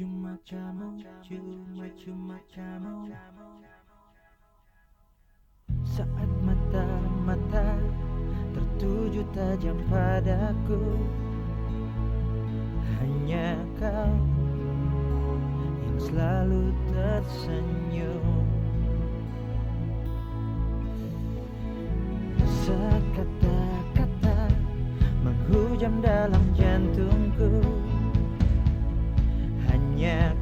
cuma kamu cuma cuma kamu saat mata mata tertuju tajam padaku hanya kau yang selalu tersenyum. Saat kata-kata menghujam dalam jantung Yeah.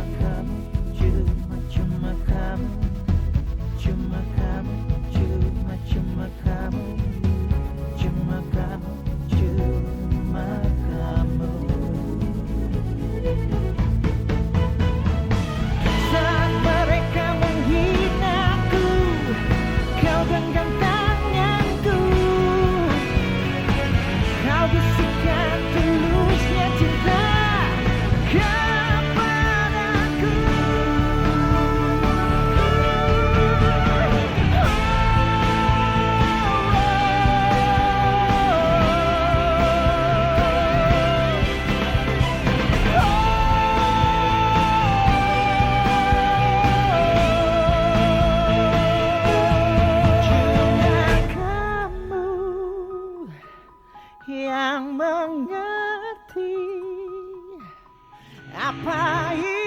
my. yang mengerti apa ini?